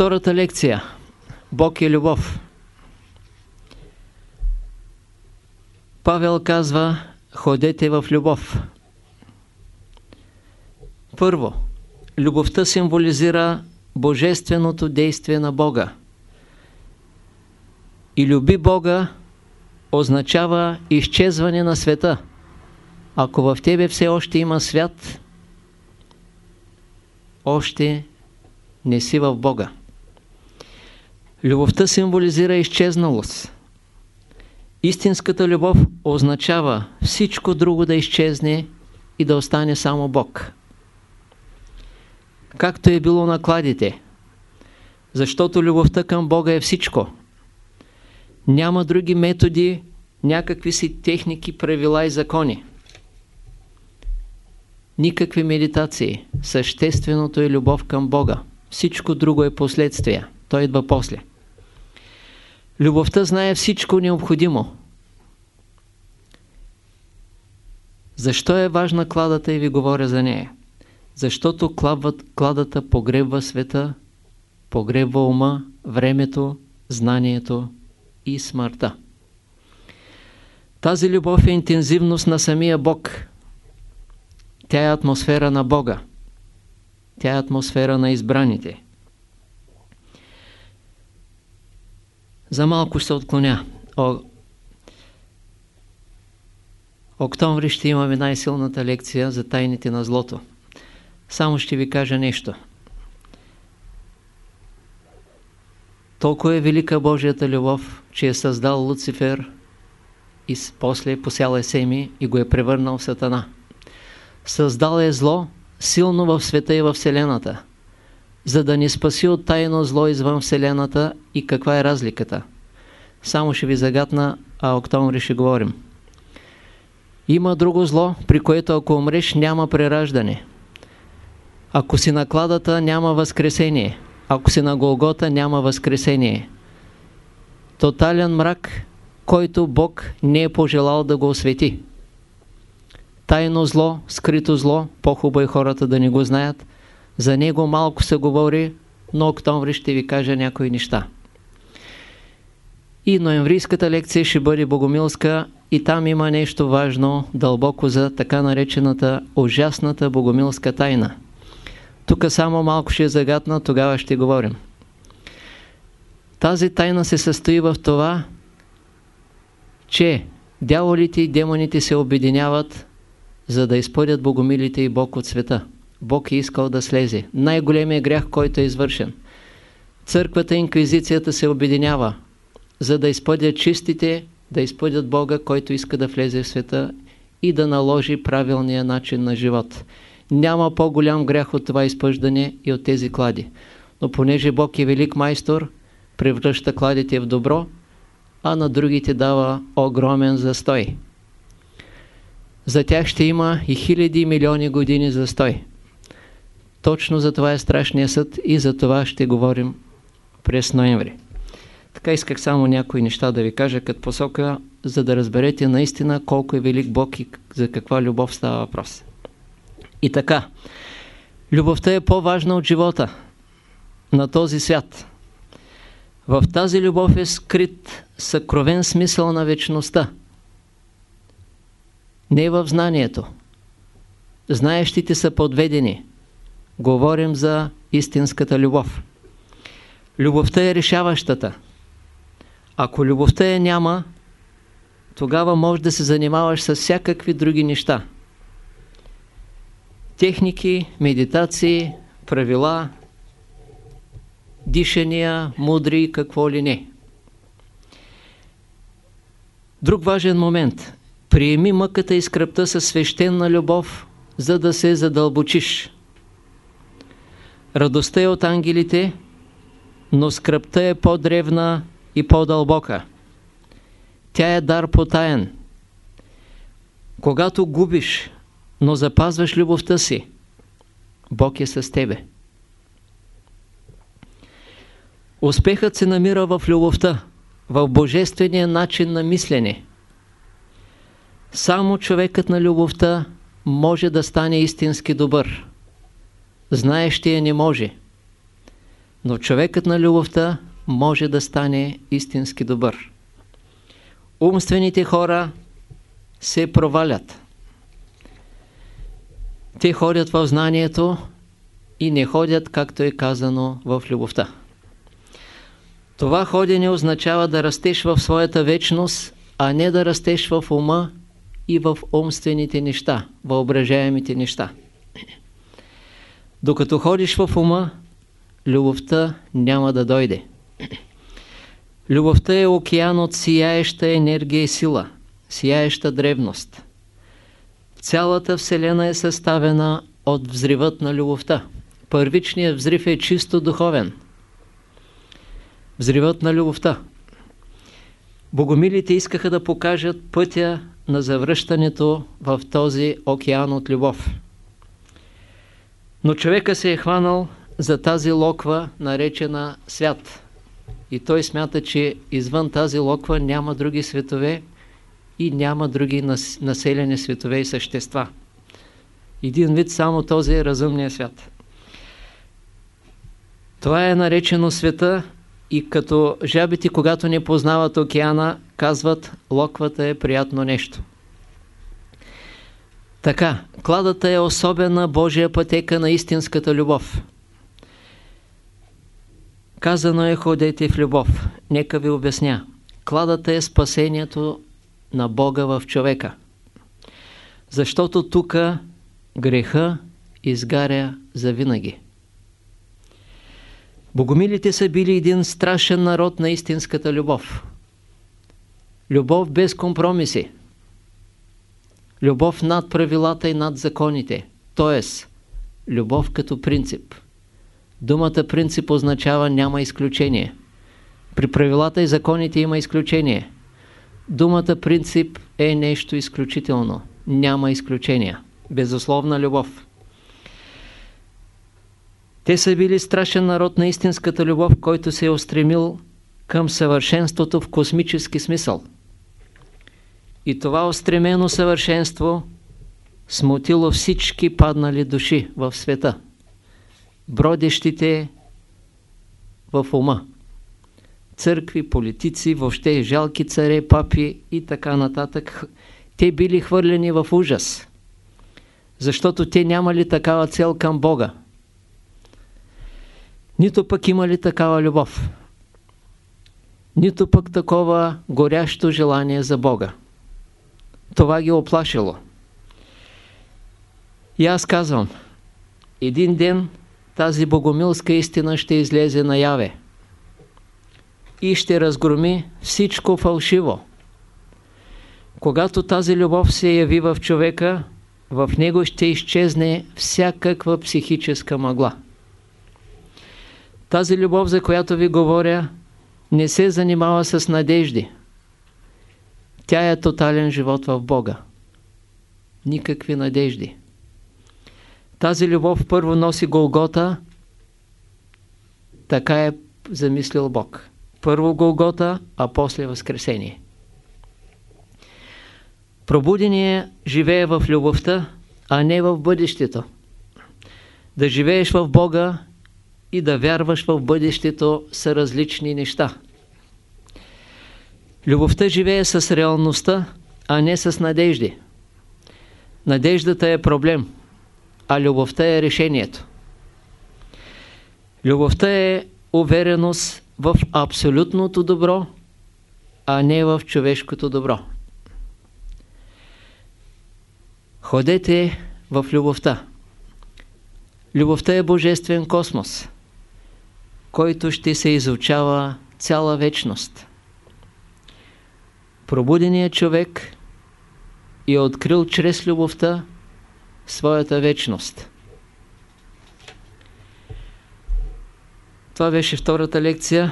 Втората лекция. Бог е любов. Павел казва, ходете в любов. Първо, любовта символизира божественото действие на Бога. И люби Бога означава изчезване на света. Ако в тебе все още има свят, още не си в Бога. Любовта символизира изчезналост. Истинската любов означава всичко друго да изчезне и да остане само Бог. Както е било на кладите. Защото любовта към Бога е всичко. Няма други методи, някакви си техники, правила и закони. Никакви медитации. Същественото е любов към Бога. Всичко друго е последствие. Той идва после. Любовта знае всичко необходимо. Защо е важна кладата и ви говоря за нея? Защото кладът, кладата погребва света, погребва ума, времето, знанието и смъртта. Тази любов е интензивност на самия Бог. Тя е атмосфера на Бога. Тя е атмосфера на избраните. За малко се отклоня. О... Октомври ще имаме най-силната лекция за тайните на злото. Само ще ви кажа нещо. Толкова е велика Божията любов, че е създал Луцифер и после е посял Есеми и го е превърнал в сатана. Създал е зло силно в света и в Вселената за да ни спаси от тайно зло извън Вселената и каква е разликата. Само ще ви загадна, а октомври ще говорим. Има друго зло, при което ако умреш няма прераждане. Ако си на кладата няма възкресение. Ако си на Голгота няма възкресение. Тотален мрак, който Бог не е пожелал да го освети. Тайно зло, скрито зло, по-хубаво е хората да не го знаят – за него малко се говори, но октомври ще ви кажа някои неща. И ноемврийската лекция ще бъде богомилска и там има нещо важно, дълбоко за така наречената ужасната богомилска тайна. Тук само малко ще е загадна, тогава ще говорим. Тази тайна се състои в това, че дяволите и демоните се обединяват, за да изпъдят богомилите и Бог от света. Бог е искал да слезе. Най-големият грях, който е извършен. Църквата и инквизицията се обединява, за да изпъдят чистите, да изпъдят Бога, който иска да влезе в света и да наложи правилния начин на живот. Няма по-голям грях от това изпъждане и от тези клади. Но понеже Бог е велик майстор, превръща кладите в добро, а на другите дава огромен застой. За тях ще има и хиляди и милиони години застой. Точно за това е страшния съд и за това ще говорим през ноември. Така исках само някои неща да ви кажа като посока, за да разберете наистина колко е велик Бог и за каква любов става въпрос. И така, любовта е по-важна от живота на този свят. В тази любов е скрит съкровен смисъл на вечността. Не в знанието. Знаещите са подведени говорим за истинската любов. Любовта е решаващата. Ако любовта я няма, тогава можеш да се занимаваш с всякакви други неща. Техники, медитации, правила, дишания, мудри, какво ли не. Друг важен момент. Приеми мъката и скръпта със свещена любов, за да се задълбочиш. Радостта е от ангелите, но скръпта е по-древна и по-дълбока. Тя е дар потаен. Когато губиш, но запазваш любовта си, Бог е с тебе. Успехът се намира в любовта, в божествения начин на мислене. Само човекът на любовта може да стане истински добър знаещия не може. Но човекът на любовта може да стане истински добър. Умствените хора се провалят. Те ходят в знанието и не ходят, както е казано, в любовта. Това ходене означава да растеш в своята вечност, а не да растеш в ума и в умствените неща, въображаемите неща. Докато ходиш в ума, любовта няма да дойде. Любовта е океан от сияеща енергия и сила, сияеща древност. Цялата Вселена е съставена от взривът на любовта. Първичният взрив е чисто духовен. Взривът на любовта. Богомилите искаха да покажат пътя на завръщането в този океан от любов. Но човека се е хванал за тази локва, наречена свят. И той смята, че извън тази локва няма други светове и няма други населени светове и същества. Един вид само този е разумния свят. Това е наречено света и като жабите, когато не познават океана, казват, локвата е приятно нещо. Така, кладата е особена Божия пътека на истинската любов. Казано е ходете в любов. Нека ви обясня. Кладата е спасението на Бога в човека. Защото тук греха изгаря завинаги. Богомилите са били един страшен народ на истинската любов. Любов без компромиси. Любов над правилата и над законите. Тоест, любов като принцип. Думата принцип означава няма изключение. При правилата и законите има изключение. Думата принцип е нещо изключително. Няма изключения. Безусловна любов. Те са били страшен народ на истинската любов, който се е устремил към съвършенството в космически смисъл. И това устремено съвършенство смутило всички паднали души в света, бродещите в ума. Църкви, политици, въобще жалки царе, папи и така нататък. Те били хвърлени в ужас, защото те нямали такава цел към Бога нито пък има ли такава любов, нито пък такова горящо желание за Бога. Това ги оплашило. И аз казвам, един ден тази богомилска истина ще излезе наяве и ще разгроми всичко фалшиво. Когато тази любов се яви в човека, в него ще изчезне всякаква психическа мъгла. Тази любов, за която ви говоря, не се занимава с надежди. Тя е тотален живот в Бога. Никакви надежди. Тази любов първо носи Голгота, така е замислил Бог. Първо Голгота, а после Възкресение. Пробудение живее в любовта, а не в бъдещето. Да живееш в Бога и да вярваш в бъдещето са различни неща. Любовта живее с реалността, а не с надежди. Надеждата е проблем, а любовта е решението. Любовта е увереност в абсолютното добро, а не в човешкото добро. Ходете в любовта. Любовта е божествен космос който ще се изучава цяла вечност. Пробуденият човек е открил чрез любовта своята вечност. Това беше втората лекция.